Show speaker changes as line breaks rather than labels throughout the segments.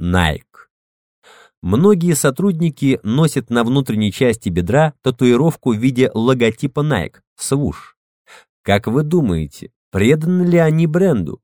Nike. Многие сотрудники носят на внутренней части бедра татуировку в виде логотипа Nike, свуш. Как вы думаете, преданы ли они бренду?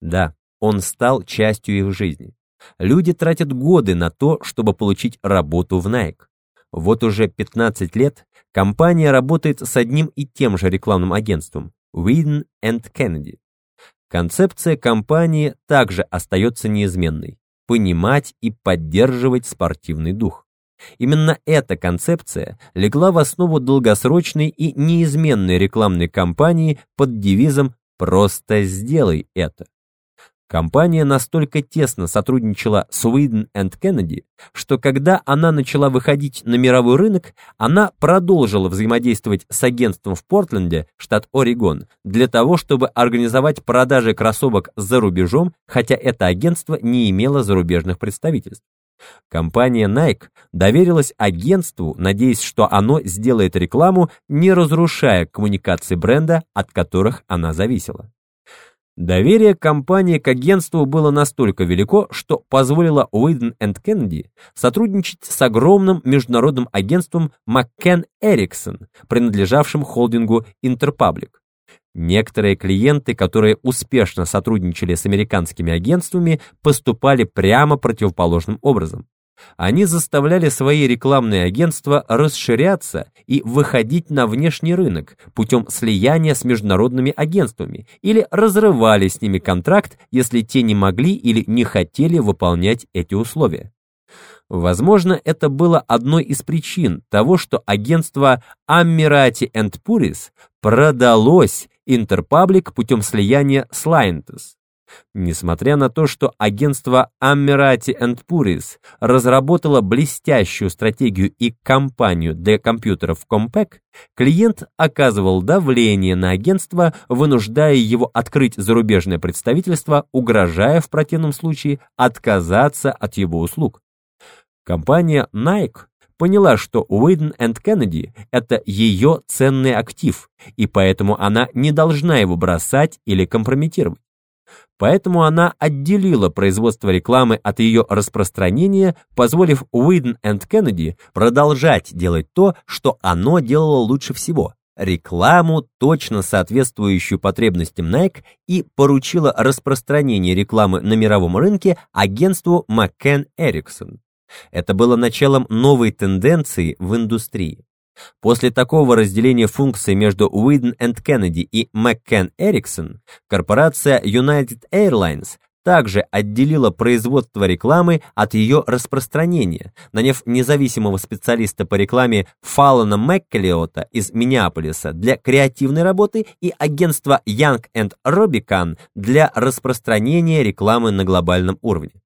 Да, он стал частью их жизни. Люди тратят годы на то, чтобы получить работу в Nike. Вот уже 15 лет компания работает с одним и тем же рекламным агентством Whedon Kennedy. Концепция компании также остается неизменной – понимать и поддерживать спортивный дух. Именно эта концепция легла в основу долгосрочной и неизменной рекламной кампании под девизом «Просто сделай это». Компания настолько тесно сотрудничала с Уиден энд Кеннеди, что когда она начала выходить на мировой рынок, она продолжила взаимодействовать с агентством в Портленде, штат Орегон, для того, чтобы организовать продажи кроссовок за рубежом, хотя это агентство не имело зарубежных представительств. Компания Nike доверилась агентству, надеясь, что оно сделает рекламу, не разрушая коммуникации бренда, от которых она зависела. Доверие компании к агентству было настолько велико, что позволило Уиден энд Кеннеди сотрудничать с огромным международным агентством McCann Erickson, принадлежавшим холдингу Interpublic. Некоторые клиенты, которые успешно сотрудничали с американскими агентствами, поступали прямо противоположным образом. Они заставляли свои рекламные агентства расширяться и выходить на внешний рынок путем слияния с международными агентствами или разрывали с ними контракт, если те не могли или не хотели выполнять эти условия. Возможно, это было одной из причин того, что агентство Ammirati Puris продалось Interpublic путем слияния с Lientes. Несмотря на то, что агентство Ammirati Puris разработало блестящую стратегию и кампанию для компьютеров Compaq, клиент оказывал давление на агентство, вынуждая его открыть зарубежное представительство, угрожая в противном случае отказаться от его услуг. Компания Nike поняла, что Уэйден энд Кеннеди – это ее ценный актив, и поэтому она не должна его бросать или компрометировать. Поэтому она отделила производство рекламы от ее распространения, позволив Уиден энд Кеннеди продолжать делать то, что оно делало лучше всего – рекламу, точно соответствующую потребностям Nike, и поручила распространение рекламы на мировом рынке агентству McCann Erickson. Это было началом новой тенденции в индустрии. После такого разделения функций между Уиден энд Кеннеди и McCann Erickson, корпорация United Airlines также отделила производство рекламы от ее распространения, наняв независимого специалиста по рекламе Фаллона Маккелиота из Миннеаполиса для креативной работы и агентство Young Robican для распространения рекламы на глобальном уровне.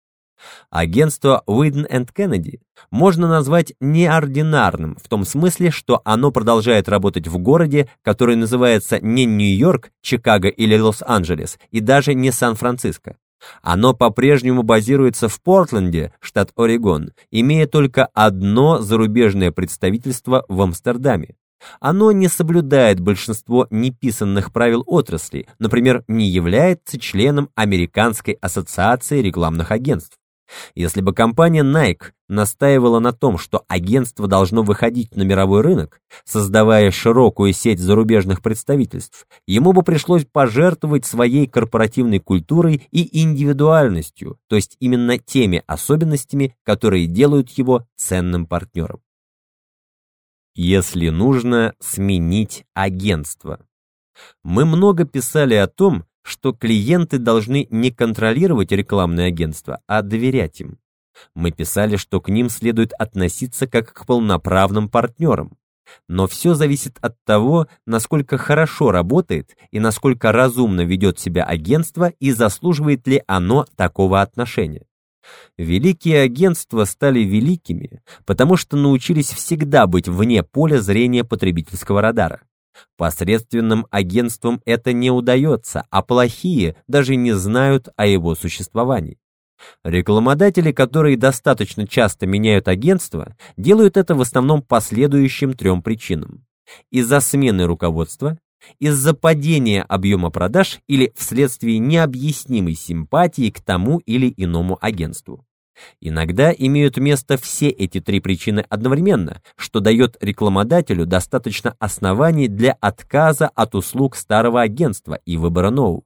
Агентство Уиден энд Кеннеди можно назвать неординарным в том смысле, что оно продолжает работать в городе, который называется не Нью-Йорк, Чикаго или Лос-Анджелес, и даже не Сан-Франциско. Оно по-прежнему базируется в Портленде, штат Орегон, имея только одно зарубежное представительство в Амстердаме. Оно не соблюдает большинство неписанных правил отрасли, например, не является членом Американской ассоциации рекламных агентств. Если бы компания Nike настаивала на том, что агентство должно выходить на мировой рынок, создавая широкую сеть зарубежных представительств, ему бы пришлось пожертвовать своей корпоративной культурой и индивидуальностью, то есть именно теми особенностями, которые делают его ценным партнером. Если нужно сменить агентство. Мы много писали о том, что клиенты должны не контролировать рекламное агентство, а доверять им. Мы писали, что к ним следует относиться как к полноправным партнерам. Но все зависит от того, насколько хорошо работает и насколько разумно ведет себя агентство и заслуживает ли оно такого отношения. Великие агентства стали великими, потому что научились всегда быть вне поля зрения потребительского радара. Посредственным агентствам это не удается, а плохие даже не знают о его существовании. Рекламодатели, которые достаточно часто меняют агентство, делают это в основном по следующим трем причинам. Из-за смены руководства, из-за падения объема продаж или вследствие необъяснимой симпатии к тому или иному агентству. Иногда имеют место все эти три причины одновременно, что дает рекламодателю достаточно оснований для отказа от услуг старого агентства и выбора нового.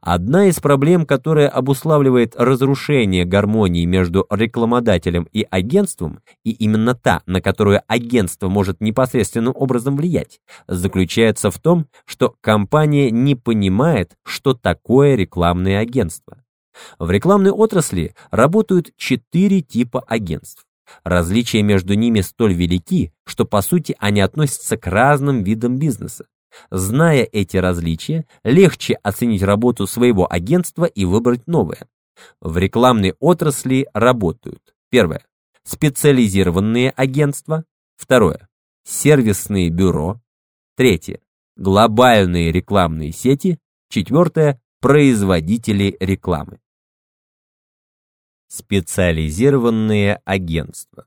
Одна из проблем, которая обуславливает разрушение гармонии между рекламодателем и агентством, и именно та, на которую агентство может непосредственным образом влиять, заключается в том, что компания не понимает, что такое рекламное агентство. В рекламной отрасли работают четыре типа агентств. Различия между ними столь велики, что по сути они относятся к разным видам бизнеса. Зная эти различия, легче оценить работу своего агентства и выбрать новое. В рекламной отрасли работают первое специализированные агентства, второе сервисные бюро, третье глобальные рекламные сети, четвертое производители рекламы. Специализированные агентства.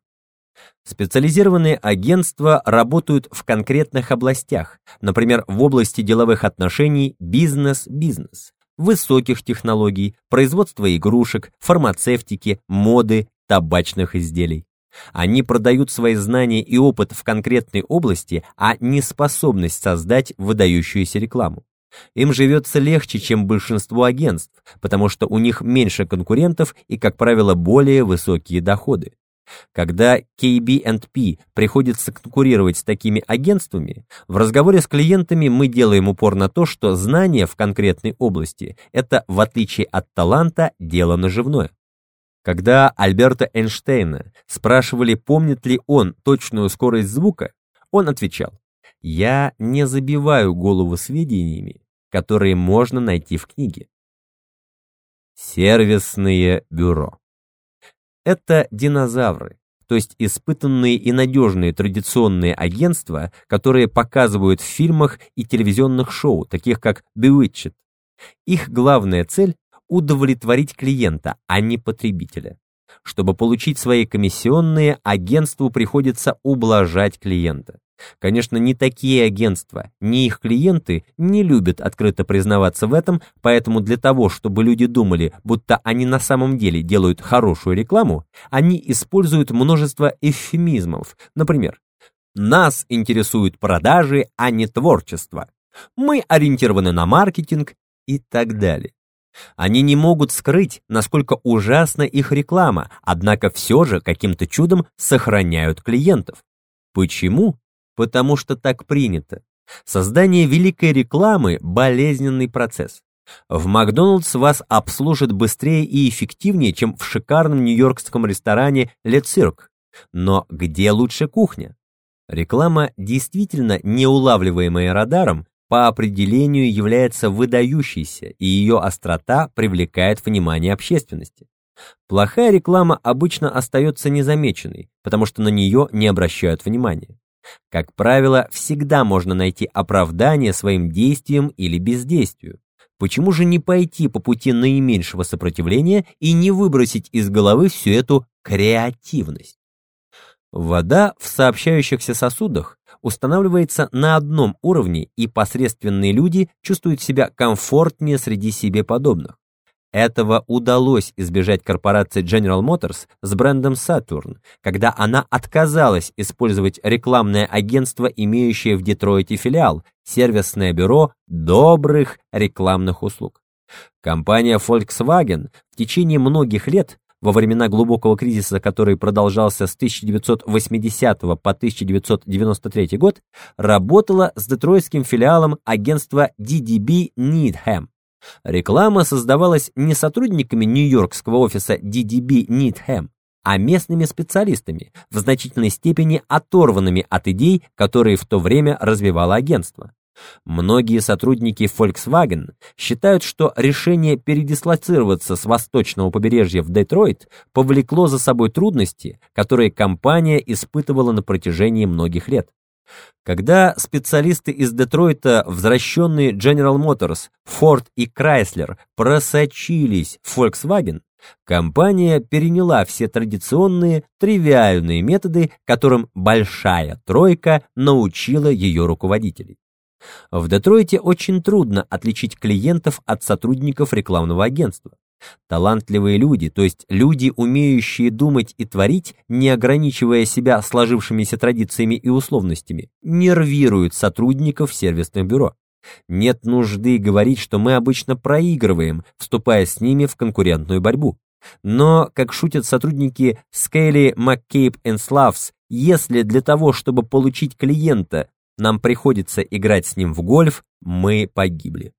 Специализированные агентства работают в конкретных областях, например, в области деловых отношений бизнес-бизнес, высоких технологий, производства игрушек, фармацевтики, моды, табачных изделий. Они продают свои знания и опыт в конкретной области, а не способность создать выдающуюся рекламу. Им живется легче, чем большинству агентств, потому что у них меньше конкурентов и, как правило, более высокие доходы. Когда KB&P приходится конкурировать с такими агентствами, в разговоре с клиентами мы делаем упор на то, что знание в конкретной области – это, в отличие от таланта, дело наживное. Когда Альберта Эйнштейна спрашивали, помнит ли он точную скорость звука, он отвечал, «Я не забиваю голову сведениями, которые можно найти в книге. Сервисные бюро. Это динозавры, то есть испытанные и надежные традиционные агентства, которые показывают в фильмах и телевизионных шоу, таких как Bewitched. Их главная цель – удовлетворить клиента, а не потребителя. Чтобы получить свои комиссионные, агентству приходится ублажать клиента. Конечно, не такие агентства, ни их клиенты не любят открыто признаваться в этом, поэтому для того, чтобы люди думали, будто они на самом деле делают хорошую рекламу, они используют множество эвфемизмов. Например, «Нас интересуют продажи, а не творчество», «Мы ориентированы на маркетинг» и так далее. Они не могут скрыть, насколько ужасна их реклама, однако все же каким-то чудом сохраняют клиентов. Почему? Потому что так принято. Создание великой рекламы – болезненный процесс. В Макдоналдс вас обслужат быстрее и эффективнее, чем в шикарном нью-йоркском ресторане Cirque. Но где лучше кухня? Реклама, действительно неулавливаемая радаром, по определению является выдающейся, и ее острота привлекает внимание общественности. Плохая реклама обычно остается незамеченной, потому что на нее не обращают внимания. Как правило, всегда можно найти оправдание своим действиям или бездействию. Почему же не пойти по пути наименьшего сопротивления и не выбросить из головы всю эту креативность? Вода в сообщающихся сосудах устанавливается на одном уровне, и посредственные люди чувствуют себя комфортнее среди себе подобных. Этого удалось избежать корпорации General Motors с брендом Saturn, когда она отказалась использовать рекламное агентство, имеющее в Детройте филиал, сервисное бюро добрых рекламных услуг. Компания Volkswagen в течение многих лет, во времена глубокого кризиса, который продолжался с 1980 по 1993 год, работала с детройтским филиалом агентства DDB Needham. Реклама создавалась не сотрудниками нью-йоркского офиса DDB Needham, а местными специалистами, в значительной степени оторванными от идей, которые в то время развивало агентство. Многие сотрудники Volkswagen считают, что решение передислоцироваться с восточного побережья в Детройт повлекло за собой трудности, которые компания испытывала на протяжении многих лет. Когда специалисты из Детройта, возвращенные General Motors, Ford и Chrysler, просочились в Volkswagen, компания переняла все традиционные, тривиальные методы, которым «большая тройка» научила ее руководителей. В Детройте очень трудно отличить клиентов от сотрудников рекламного агентства. Талантливые люди, то есть люди, умеющие думать и творить, не ограничивая себя сложившимися традициями и условностями, нервируют сотрудников сервисных бюро. Нет нужды говорить, что мы обычно проигрываем, вступая с ними в конкурентную борьбу. Но, как шутят сотрудники Scaley, McCabe и Slavs, если для того, чтобы получить клиента, нам приходится играть с ним в гольф, мы погибли.